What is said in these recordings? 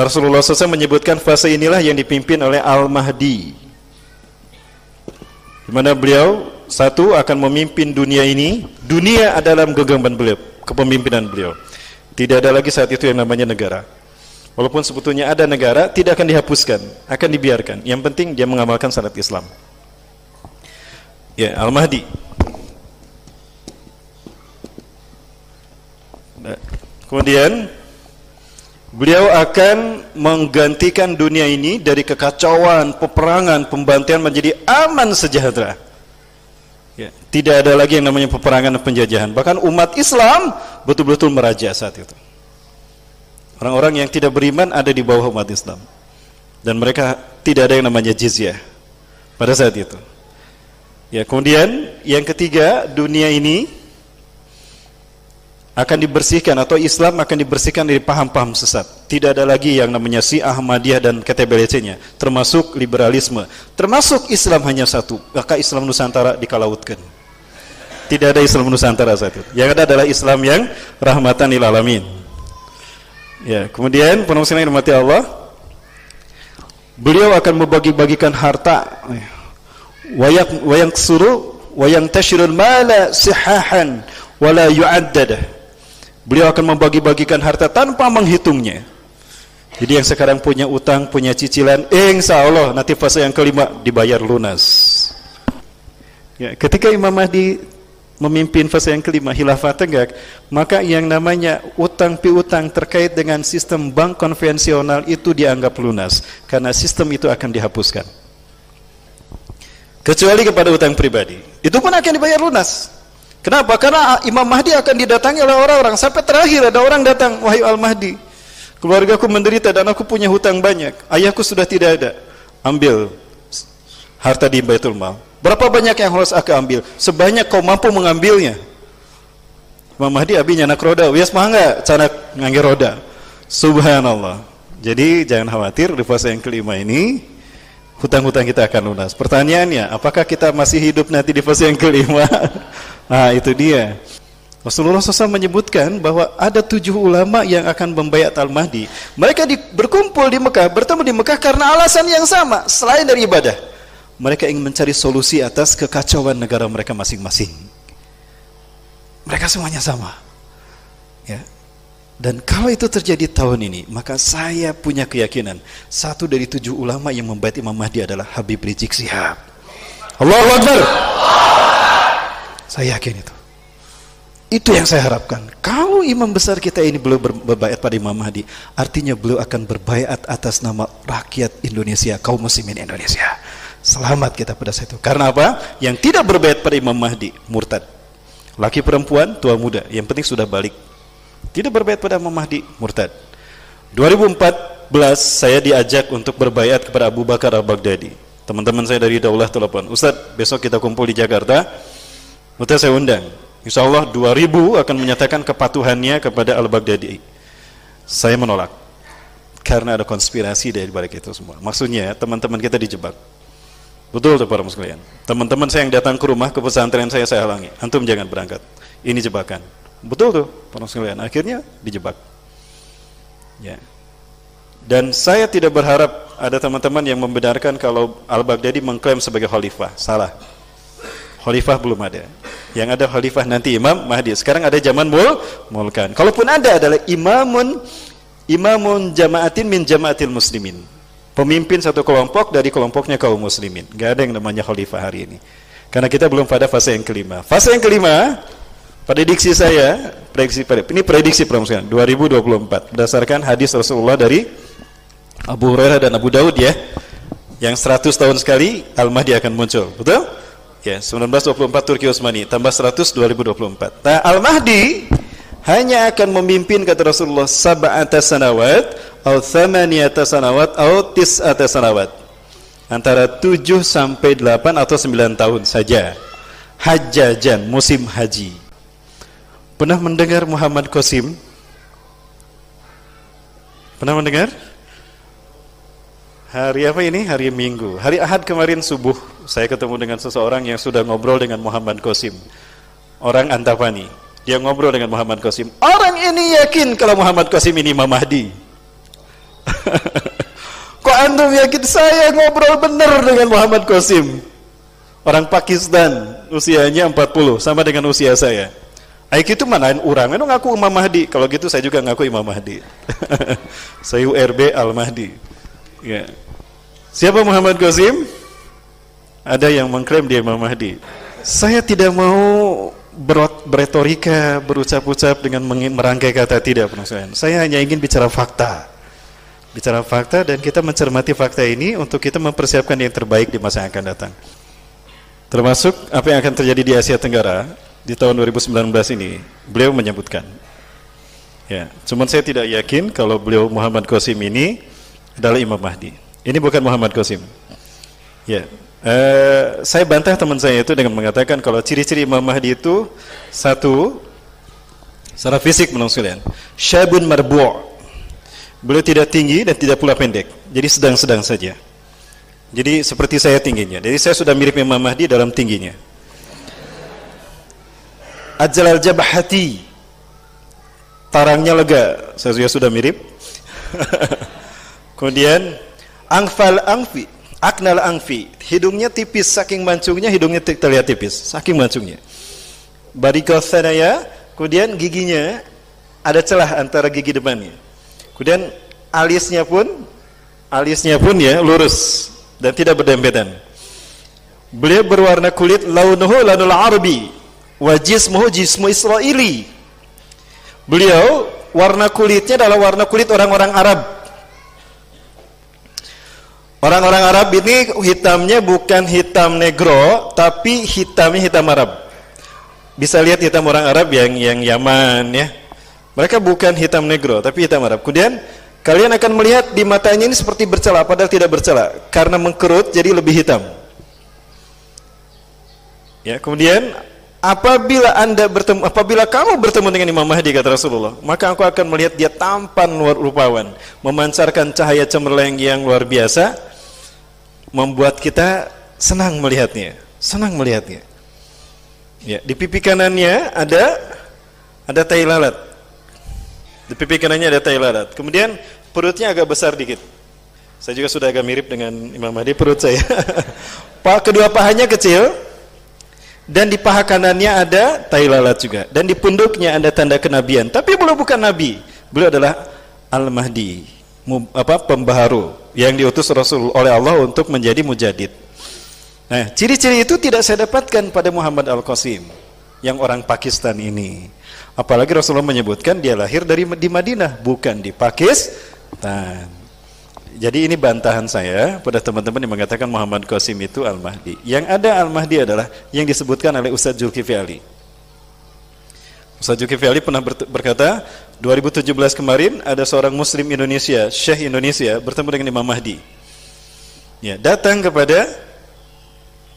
Nah, Rasulullah SAW menyebutkan fase inilah yang dipimpin oleh Al-Mahdi. Di mana beliau satu akan memimpin dunia ini, dunia adalah genggaman beliau, kepemimpinan beliau. Tidak ada lagi saat itu yang namanya negara. Walaupun sebetulnya ada negara, tidak akan dihapuskan, akan dibiarkan. Yang penting dia mengamalkan syariat Islam. Ya, Al-Mahdi. Nah, kemudian Beliau akan menggantikan dunia ini dari kekacauan, peperangan, pembantaian menjadi aman sejahtera. Ya, tidak ada lagi yang namanya peperangan dan penjajahan. Bahkan umat Islam betul-betul meraja saat itu. Orang-orang yang tidak beriman ada di bawah umat Islam. Dan mereka tidak ada yang namanya jizyah pada saat itu. Ya, kemudian yang ketiga, dunia ini akan dibersihkan atau Islam akan dibersihkan dari paham-paham sesat. Tidak ada lagi yang namanya si Ahmadiyah dan KTBLC-nya, termasuk liberalisme, termasuk Islam hanya satu, maka Islam Nusantara dikalautkan. Tidak ada Islam Nusantara saat itu. Yang ada adalah Islam yang rahmatan lil alamin. Ya, kemudian penulisan yang mati Allah, beliau akan membagi-bagikan harta. Wayak wayang suruh wayang tashrul mala sihahan wala yu'addadah Beliau akan membagi-bagikan harta tanpa menghitungnya. Jadi yang sekarang punya utang, punya cicilan, insya Allah nanti fase yang kelima dibayar lunas. Ya, ketika Imam Mahdi memimpin fase yang kelima hilafah tegak, maka yang namanya utang piutang terkait dengan sistem bank konvensional itu dianggap lunas karena sistem itu akan dihapuskan. Kecuali kepada utang pribadi, itu pun akan dibayar lunas. Kenapa? Karena Imam Mahdi akan didatangi oleh orang-orang. Sampai terakhir ada orang datang, wahai Al-Mahdi. Keluargaku menderita dan aku punya hutang banyak. Ayahku sudah tidak ada. Ambil harta di Baitul Mal. Berapa banyak yang harus aku ambil? Sebanyak kau mampu mengambilnya. Imam Mahdi abinya anak roda. Wias mah enggak canak ngangge roda. Subhanallah. Jadi jangan khawatir di fase yang kelima ini hutang-hutang kita akan lunas. Pertanyaannya, apakah kita masih hidup nanti di fase yang kelima? nah, itu dia. Rasulullah SAW menyebutkan bahwa ada tujuh ulama yang akan membayat Al-Mahdi. Mereka di, berkumpul di Mekah, bertemu di Mekah karena alasan yang sama, selain dari ibadah. Mereka ingin mencari solusi atas kekacauan negara mereka masing-masing. Mereka semuanya sama. Ya, dan kalau itu terjadi tahun ini, maka saya punya keyakinan satu dari tujuh ulama yang membayar Imam Mahdi adalah Habib Rizik Sihab. Allahu Akbar. Saya yakin itu. Itu yang saya harapkan. Kalau imam besar kita ini belum berbayat pada Imam Mahdi, artinya beliau akan berbayat atas nama rakyat Indonesia, kaum muslimin Indonesia. Selamat kita pada saat itu. Karena apa? Yang tidak berbayat pada Imam Mahdi, murtad. Laki perempuan, tua muda, yang penting sudah balik tidak berbayat pada Imam Mahdi, murtad. 2014 saya diajak untuk berbayat kepada Abu Bakar Al-Baghdadi. Teman-teman saya dari Daulah telepon, Ustaz, besok kita kumpul di Jakarta. Ustaz saya undang. Insya Allah 2000 akan menyatakan kepatuhannya kepada Al-Baghdadi. Saya menolak. Karena ada konspirasi dari balik itu semua. Maksudnya teman-teman kita dijebak. Betul tuh para muslimin. Teman-teman saya yang datang ke rumah ke pesantren saya saya halangi. Antum jangan berangkat. Ini jebakan. Betul tuh, para sekalian. Akhirnya dijebak. Ya. Dan saya tidak berharap ada teman-teman yang membenarkan kalau Al-Baghdadi mengklaim sebagai khalifah. Salah. Khalifah belum ada. Yang ada khalifah nanti Imam Mahdi. Sekarang ada zaman mul mulkan. Kalaupun ada adalah imamun imamun jamaatin min jamaatil muslimin. Pemimpin satu kelompok dari kelompoknya kaum muslimin. Gak ada yang namanya khalifah hari ini. Karena kita belum pada fase yang kelima. Fase yang kelima Prediksi saya, prediksi ini prediksi promosi 2024 berdasarkan hadis Rasulullah dari Abu Hurairah dan Abu Daud ya. Yang 100 tahun sekali Al-Mahdi akan muncul. Betul? Ya, 1924 Turki Utsmani tambah 100 2024. Nah, Al-Mahdi hanya akan memimpin kata Rasulullah sab'ata sanawat atau thamaniyata sanawat atau tis'ata sanawat. Antara 7 sampai 8 atau 9 tahun saja. Hajjajan, musim haji. Pernah mendengar Muhammad Qasim? Pernah mendengar? Hari apa ini? Hari Minggu. Hari Ahad kemarin subuh saya ketemu dengan seseorang yang sudah ngobrol dengan Muhammad Qasim. Orang Antapani. Dia ngobrol dengan Muhammad Qasim. Orang ini yakin kalau Muhammad Qasim ini Imam Mahdi. Kok antum yakin saya ngobrol benar dengan Muhammad Qasim? Orang Pakistan, usianya 40, sama dengan usia saya. Aik itu mana orang, itu ngaku Imam Mahdi. Kalau gitu saya juga ngaku Imam Mahdi. saya URB Al Mahdi. Ya. Siapa Muhammad Qasim? Ada yang mengklaim dia Imam Mahdi. Saya tidak mau beretorika, berucap-ucap dengan merangkai kata tidak, penasihat. Saya hanya ingin bicara fakta. Bicara fakta dan kita mencermati fakta ini untuk kita mempersiapkan yang terbaik di masa yang akan datang. Termasuk apa yang akan terjadi di Asia Tenggara di tahun 2019 ini, beliau menyebutkan. Ya, cuman saya tidak yakin kalau beliau Muhammad Qasim ini adalah Imam Mahdi. Ini bukan Muhammad Qasim. Ya, eh, saya bantah teman saya itu dengan mengatakan kalau ciri-ciri Imam Mahdi itu satu, secara fisik menurut kalian, syabun marbu' Beliau tidak tinggi dan tidak pula pendek. Jadi sedang-sedang saja. Jadi seperti saya tingginya. Jadi saya sudah mirip Imam Mahdi dalam tingginya. Ajlal jabhati. Tarangnya lega. Saya sudah mirip. Kemudian angfal angfi, aknal angfi. Hidungnya tipis saking mancungnya, hidungnya terlihat tipis saking mancungnya. Barikal sanaya, kemudian giginya ada celah antara gigi depannya. Kemudian alisnya pun alisnya pun ya lurus dan tidak berdempetan. Beliau berwarna kulit launuhu lanul arabi wa jismuhu jismu israili. Beliau warna kulitnya adalah warna kulit orang-orang Arab. Orang-orang Arab ini hitamnya bukan hitam negro, tapi hitamnya hitam Arab. Bisa lihat hitam orang Arab yang yang Yaman ya. Mereka bukan hitam negro, tapi hitam Arab. Kemudian Kalian akan melihat di matanya ini seperti bercela padahal tidak bercela karena mengkerut jadi lebih hitam. Ya, kemudian apabila Anda bertemu apabila kamu bertemu dengan Imam Mahdi kata Rasulullah, maka aku akan melihat dia tampan luar rupawan, memancarkan cahaya cemerlang yang luar biasa, membuat kita senang melihatnya, senang melihatnya. Ya, di pipi kanannya ada ada tai lalat. Di pipi kanannya ada tai lalat. Kemudian perutnya agak besar dikit. Saya juga sudah agak mirip dengan Imam Mahdi perut saya. Kedua pahanya kecil dan di paha kanannya ada tai lalat juga dan di punduknya ada tanda kenabian. Tapi beliau bukan nabi. Beliau adalah Al-Mahdi, apa pembaharu yang diutus Rasul oleh Allah untuk menjadi mujadid. Nah, ciri-ciri itu tidak saya dapatkan pada Muhammad Al-Qasim yang orang Pakistan ini. Apalagi Rasulullah menyebutkan dia lahir dari di Madinah, bukan di Pakistan. Jadi ini bantahan saya pada teman-teman yang mengatakan Muhammad Qasim itu Al-Mahdi. Yang ada Al-Mahdi adalah yang disebutkan oleh Ustaz Zulkifli Ali. Ustaz Zulkifli Ali pernah berkata, 2017 kemarin ada seorang muslim Indonesia, Syekh Indonesia bertemu dengan Imam Mahdi. Ya, datang kepada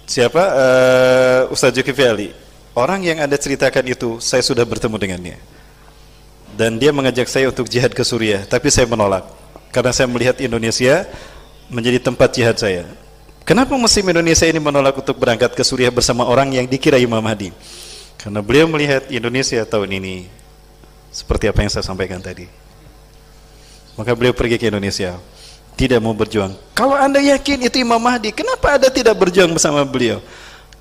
siapa? Uh, Ustaz Zulkifli Ali Orang yang Anda ceritakan itu, saya sudah bertemu dengannya. Dan dia mengajak saya untuk jihad ke Suriah, tapi saya menolak. Karena saya melihat Indonesia menjadi tempat jihad saya. Kenapa muslim Indonesia ini menolak untuk berangkat ke Suriah bersama orang yang dikira Imam Mahdi? Karena beliau melihat Indonesia tahun ini seperti apa yang saya sampaikan tadi. Maka beliau pergi ke Indonesia tidak mau berjuang. Kalau anda yakin itu Imam Mahdi, kenapa anda tidak berjuang bersama beliau?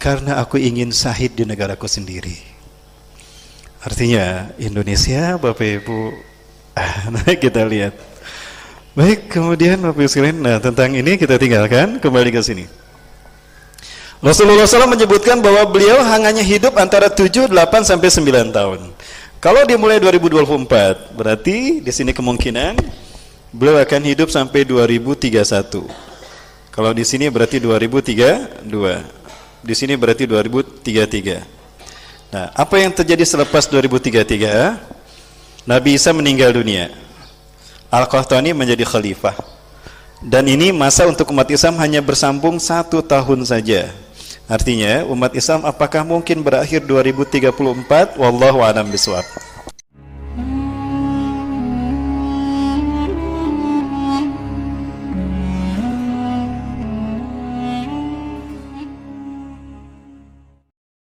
karena aku ingin sahid di negaraku sendiri. Artinya Indonesia Bapak Ibu kita lihat. Baik, kemudian Bapak sekalian, nah tentang ini kita tinggalkan kembali ke sini. Rasulullah SAW menyebutkan bahwa beliau hanya hidup antara 7, 8 sampai 9 tahun. Kalau dimulai 2024, berarti di sini kemungkinan beliau akan hidup sampai 2031. Kalau di sini berarti 2032. Di sini berarti 2033. Nah, apa yang terjadi selepas 2033? Nabi Isa meninggal dunia. Al-Qahtani menjadi khalifah. Dan ini masa untuk umat Islam hanya bersambung satu tahun saja. Artinya umat Islam apakah mungkin berakhir 2034? Wallahu a'lam bishawab.